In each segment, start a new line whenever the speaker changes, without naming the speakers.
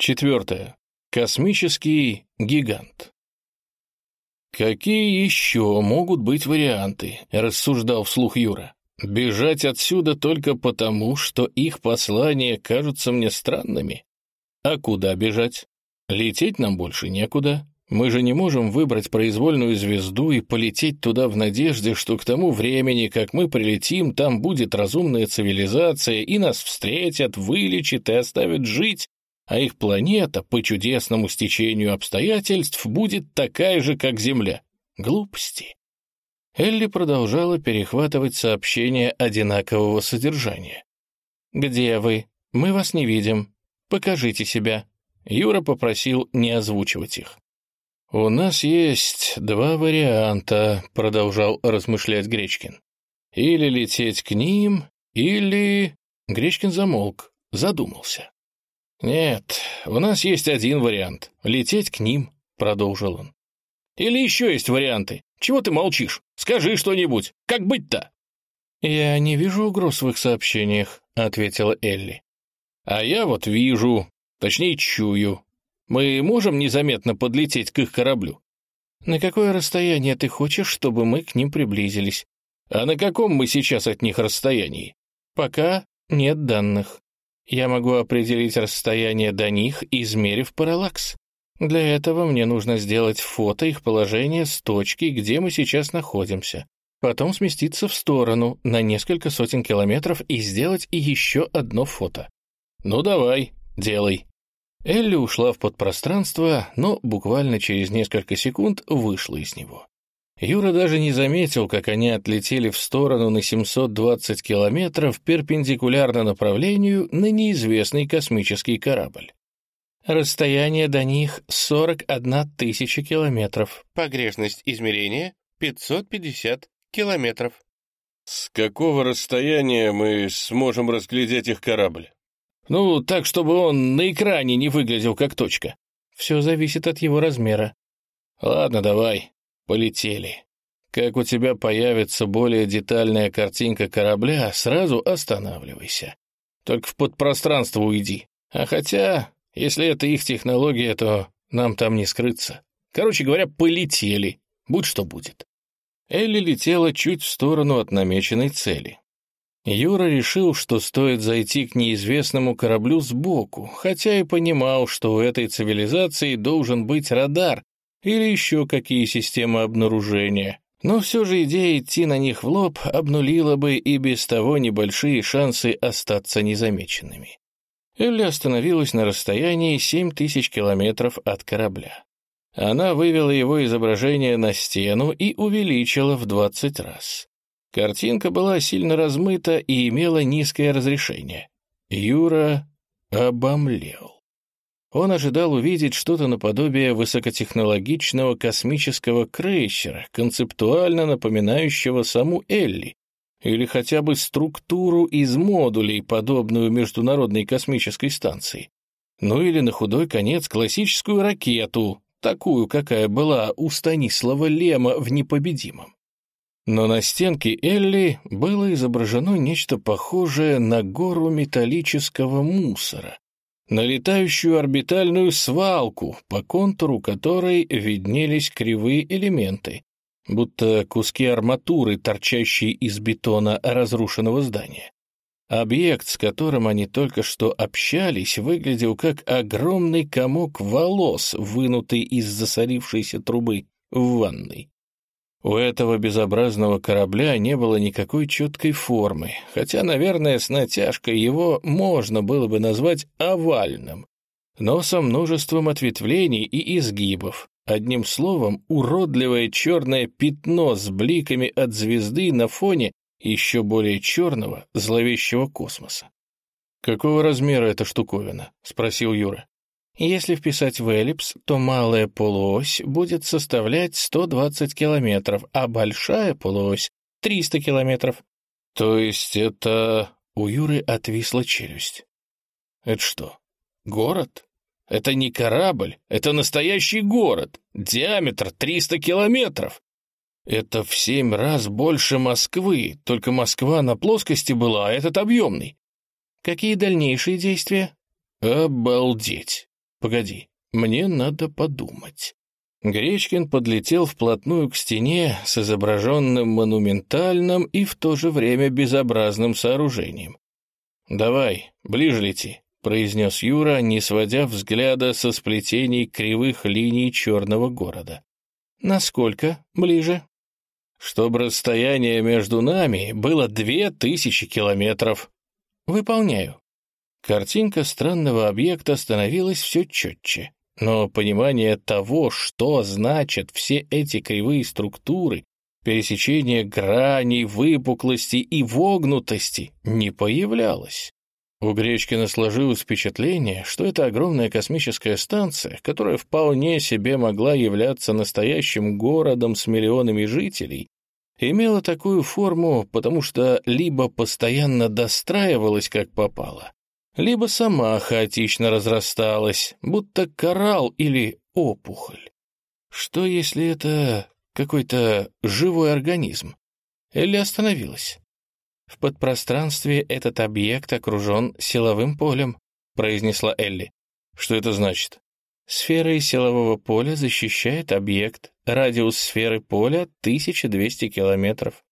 Четвертое. Космический гигант. «Какие еще могут быть варианты?» — рассуждал вслух Юра. «Бежать отсюда только потому, что их послания кажутся мне странными. А куда бежать? Лететь нам больше некуда. Мы же не можем выбрать произвольную звезду и полететь туда в надежде, что к тому времени, как мы прилетим, там будет разумная цивилизация, и нас встретят, вылечат и оставят жить, а их планета, по чудесному стечению обстоятельств, будет такая же, как Земля. Глупости. Элли продолжала перехватывать сообщения одинакового содержания. «Где вы? Мы вас не видим. Покажите себя». Юра попросил не озвучивать их. «У нас есть два варианта», — продолжал размышлять Гречкин. «Или лететь к ним, или...» Гречкин замолк, задумался. «Нет, у нас есть один вариант — лететь к ним», — продолжил он. «Или еще есть варианты. Чего ты молчишь? Скажи что-нибудь. Как быть-то?» «Я не вижу угроз в их сообщениях», — ответила Элли. «А я вот вижу, точнее чую. Мы можем незаметно подлететь к их кораблю?» «На какое расстояние ты хочешь, чтобы мы к ним приблизились?» «А на каком мы сейчас от них расстоянии?» «Пока нет данных. Я могу определить расстояние до них, измерив параллакс. Для этого мне нужно сделать фото их положения с точки, где мы сейчас находимся. Потом сместиться в сторону на несколько сотен километров и сделать еще одно фото. Ну давай, делай. Элли ушла в подпространство, но буквально через несколько секунд вышла из него. Юра даже не заметил, как они отлетели в сторону на 720 километров перпендикулярно направлению на неизвестный космический корабль. Расстояние до них 41 тысяча километров. Погрешность измерения 550 километров.
С какого расстояния мы сможем разглядеть их корабль?
Ну, так, чтобы он на экране не выглядел как точка. Все зависит от его размера. Ладно, давай. Полетели. Как у тебя появится более детальная картинка корабля, сразу останавливайся. Только в подпространство уйди. А хотя, если это их технология, то нам там не скрыться. Короче говоря, полетели. Будь что будет. Элли летела чуть в сторону от намеченной цели. Юра решил, что стоит зайти к неизвестному кораблю сбоку, хотя и понимал, что у этой цивилизации должен быть радар, или еще какие системы обнаружения. Но все же идея идти на них в лоб обнулила бы и без того небольшие шансы остаться незамеченными. Элли остановилась на расстоянии 7 тысяч километров от корабля. Она вывела его изображение на стену и увеличила в 20 раз. Картинка была сильно размыта и имела низкое разрешение. Юра обомлел. Он ожидал увидеть что-то наподобие высокотехнологичного космического крейсера, концептуально напоминающего саму Элли, или хотя бы структуру из модулей, подобную Международной космической станции. Ну или на худой конец классическую ракету, такую, какая была у Станислава Лема в «Непобедимом». Но на стенке Элли было изображено нечто похожее на гору металлического мусора, на летающую орбитальную свалку, по контуру которой виднелись кривые элементы, будто куски арматуры, торчащие из бетона разрушенного здания. Объект, с которым они только что общались, выглядел как огромный комок волос, вынутый из засорившейся трубы в ванной. У этого безобразного корабля не было никакой четкой формы, хотя, наверное, с натяжкой его можно было бы назвать овальным, но со множеством ответвлений и изгибов. Одним словом, уродливое черное пятно с бликами от звезды на фоне еще более черного, зловещего космоса. «Какого размера эта штуковина?» — спросил Юра. Если вписать в эллипс, то малая полуось будет составлять 120 километров, а большая полуось — 300 километров. То есть это... У Юры отвисла челюсть. Это что, город? Это не корабль, это настоящий город. Диаметр 300 километров. Это в семь раз больше Москвы, только Москва на плоскости была, а этот объемный. Какие дальнейшие действия? Обалдеть. Погоди, мне надо подумать. Гречкин подлетел вплотную к стене с изображенным монументальным и в то же время безобразным сооружением. «Давай, ближе лети», — произнес Юра, не сводя взгляда со сплетений кривых линий черного города. «Насколько ближе?» «Чтобы расстояние между нами было две тысячи километров». «Выполняю». Картинка странного объекта становилась все четче, но понимание того, что значат все эти кривые структуры, пересечение граней, выпуклости и вогнутости, не появлялось. У Гречкина сложилось впечатление, что это огромная космическая станция, которая вполне себе могла являться настоящим городом с миллионами жителей, имела такую форму, потому что либо постоянно достраивалась как попало, либо сама хаотично разрасталась, будто коралл или опухоль. Что, если это какой-то живой организм? Или остановилась? В подпространстве этот объект окружен силовым полем, произнесла Элли. Что это значит? Сфера силового поля защищает объект. Радиус сферы поля 1200 километров.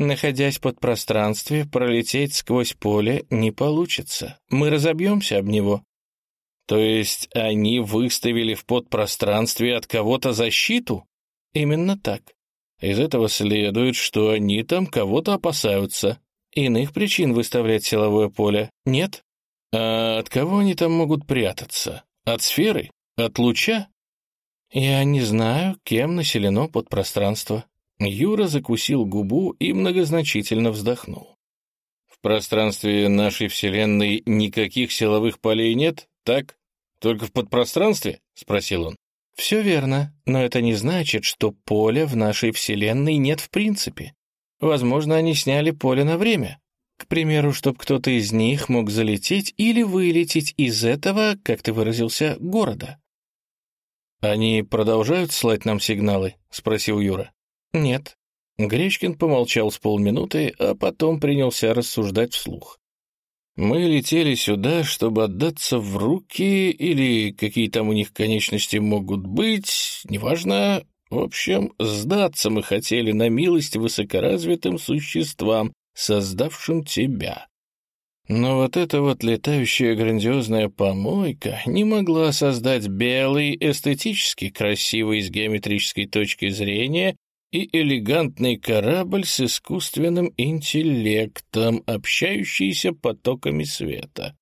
Находясь под пространстве, пролететь сквозь поле не получится. Мы разобьемся об него. То есть они выставили в подпространстве от кого-то защиту? Именно так. Из этого следует, что они там кого-то опасаются. Иных причин выставлять силовое поле нет. А от кого они там могут прятаться? От сферы? От луча? Я не знаю, кем населено подпространство. Юра закусил губу и многозначительно вздохнул. «В пространстве нашей Вселенной никаких силовых полей нет, так? Только в подпространстве?» — спросил он. «Все верно, но это не значит, что поля в нашей Вселенной нет в принципе. Возможно, они сняли поле на время. К примеру, чтобы кто-то из них мог залететь или вылететь из этого, как ты выразился, города». «Они продолжают слать нам сигналы?» — спросил Юра. «Нет». Гречкин помолчал с полминуты, а потом принялся рассуждать вслух. «Мы летели сюда, чтобы отдаться в руки, или какие там у них конечности могут быть, неважно. В общем, сдаться мы хотели на милость высокоразвитым существам, создавшим тебя. Но вот эта вот летающая грандиозная помойка не могла создать белый, эстетически красивый с геометрической точки зрения и элегантный корабль с искусственным интеллектом, общающийся потоками света.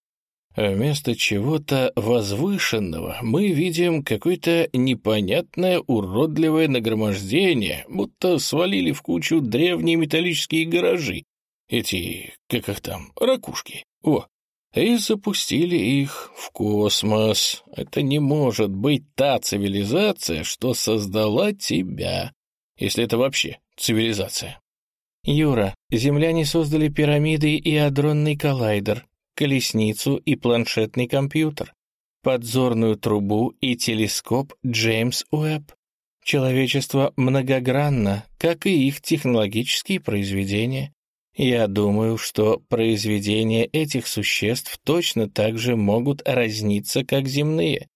Вместо чего-то возвышенного мы видим какое-то непонятное уродливое нагромождение, будто свалили в кучу древние металлические гаражи. Эти, как их там, ракушки. О, и запустили их в космос. Это не может быть та цивилизация, что создала тебя если это вообще цивилизация. Юра, земляне создали пирамиды и адронный коллайдер, колесницу и планшетный компьютер, подзорную трубу и телескоп Джеймс Уэбб. Человечество многогранно, как и их технологические произведения. Я думаю, что произведения этих существ точно так же могут разниться, как земные.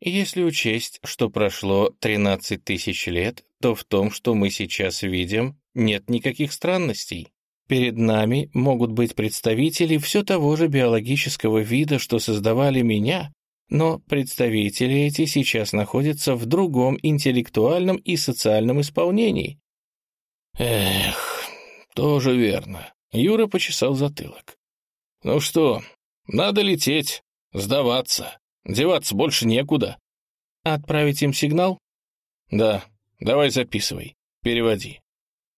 Если учесть, что прошло 13 тысяч лет, то в том, что мы сейчас видим, нет никаких странностей. Перед нами могут быть представители все того же биологического вида, что создавали меня, но представители эти сейчас находятся в другом интеллектуальном и социальном исполнении. Эх, тоже верно. Юра почесал затылок. Ну что, надо лететь, сдаваться, деваться больше некуда. Отправить им сигнал? Да, Давай записывай, переводи».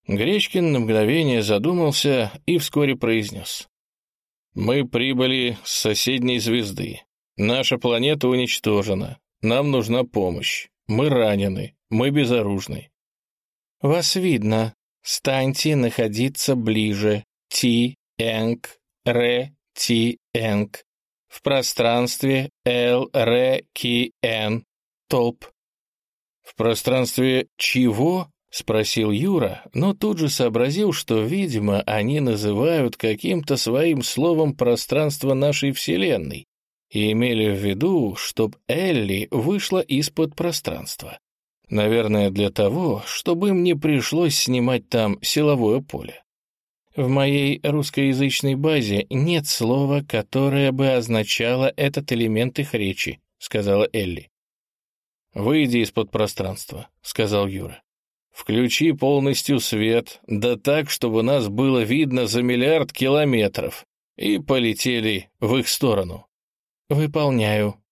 Гречкин на мгновение задумался и вскоре произнес. «Мы прибыли с соседней звезды. Наша планета уничтожена. Нам нужна помощь. Мы ранены. Мы безоружны». «Вас видно. Станьте находиться ближе. Ти, Энг, Ре, Ти, Энг. В пространстве Л, Ре, Ки, Н. Толп. «В пространстве чего?» — спросил Юра, но тут же сообразил, что, видимо, они называют каким-то своим словом пространство нашей Вселенной, и имели в виду, чтоб Элли вышла из-под пространства. Наверное, для того, чтобы им не пришлось снимать там силовое поле. В моей русскоязычной базе нет слова, которое бы означало этот элемент их речи, сказала Элли. «Выйди из-под пространства», — сказал Юра. «Включи полностью свет, да так, чтобы нас было видно за миллиард километров, и полетели в их сторону». «Выполняю».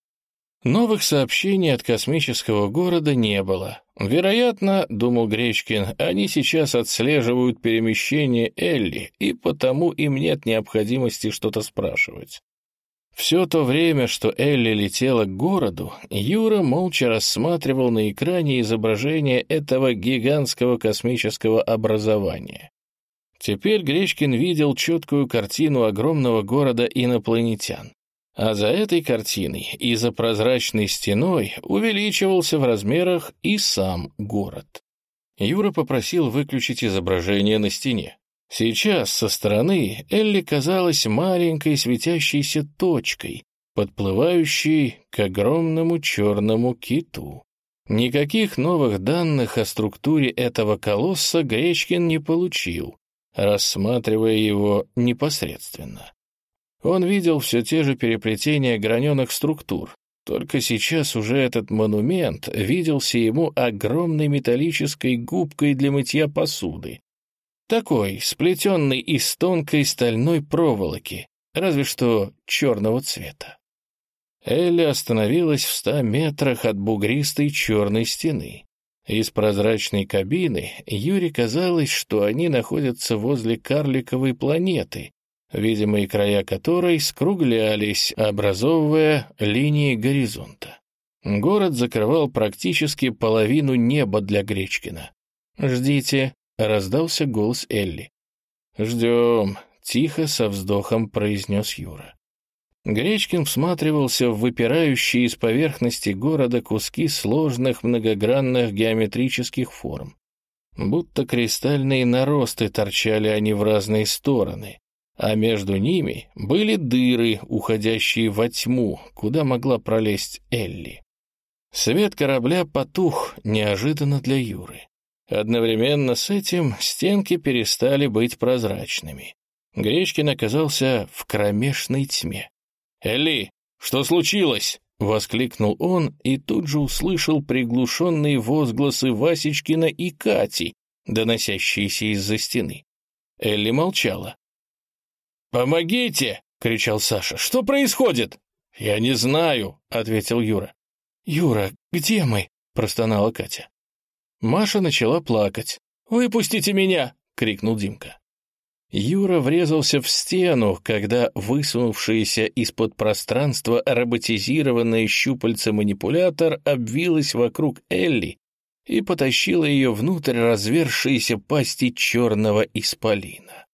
Новых сообщений от космического города не было. Вероятно, думал Гречкин, они сейчас отслеживают перемещение Элли, и потому им нет необходимости что-то спрашивать. Все то время, что Элли летела к городу, Юра молча рассматривал на экране изображение этого гигантского космического образования. Теперь Гречкин видел четкую картину огромного города инопланетян. А за этой картиной и за прозрачной стеной увеличивался в размерах и сам город. Юра попросил выключить изображение на стене. Сейчас со стороны Элли казалась маленькой светящейся точкой, подплывающей к огромному черному киту. Никаких новых данных о структуре этого колосса Гречкин не получил, рассматривая его непосредственно. Он видел все те же переплетения граненых структур, только сейчас уже этот монумент виделся ему огромной металлической губкой для мытья посуды, такой, сплетенный из тонкой стальной проволоки, разве что черного цвета. Элли остановилась в ста метрах от бугристой черной стены. Из прозрачной кабины Юре казалось, что они находятся возле карликовой планеты, видимые края которой скруглялись, образовывая линии горизонта. Город закрывал практически половину неба для Гречкина. «Ждите», раздался голос Элли. «Ждем», — тихо со вздохом произнес Юра. Гречкин всматривался в выпирающие из поверхности города куски сложных многогранных геометрических форм. Будто кристальные наросты торчали они в разные стороны, а между ними были дыры, уходящие во тьму, куда могла пролезть Элли. Свет корабля потух неожиданно для Юры. Одновременно с этим стенки перестали быть прозрачными. Гречкин оказался в кромешной тьме. «Элли, что случилось?» — воскликнул он и тут же услышал приглушенные возгласы Васечкина и Кати, доносящиеся из-за стены. Элли молчала. «Помогите!» — кричал Саша. «Что происходит?» «Я не знаю», — ответил Юра. «Юра, где мы?» — простонала Катя. Маша начала плакать. «Выпустите меня!» — крикнул Димка. Юра врезался в стену, когда высунувшаяся из-под пространства роботизированное щупальце-манипулятор обвилась вокруг Элли и потащила ее внутрь развершейся пасти черного исполина.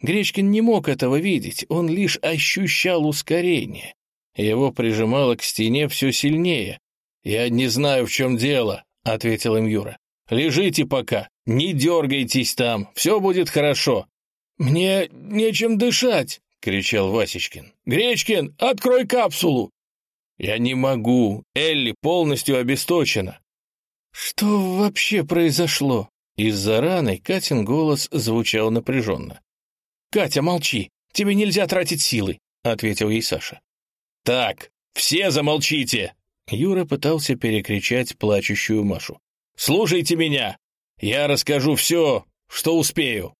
Гречкин не мог этого видеть, он лишь ощущал ускорение. Его прижимало к стене все сильнее. «Я не знаю, в чем дело», — ответил им Юра. Лежите пока, не дергайтесь там, все будет хорошо». «Мне нечем дышать!» — кричал Васечкин. «Гречкин, открой капсулу!» «Я не могу, Элли полностью обесточена». «Что вообще произошло?» Из-за раны Катин голос звучал напряженно. «Катя, молчи, тебе нельзя тратить силы», — ответил ей Саша. «Так, все замолчите!» Юра пытался перекричать плачущую Машу. Слушайте меня! Я расскажу все, что успею!»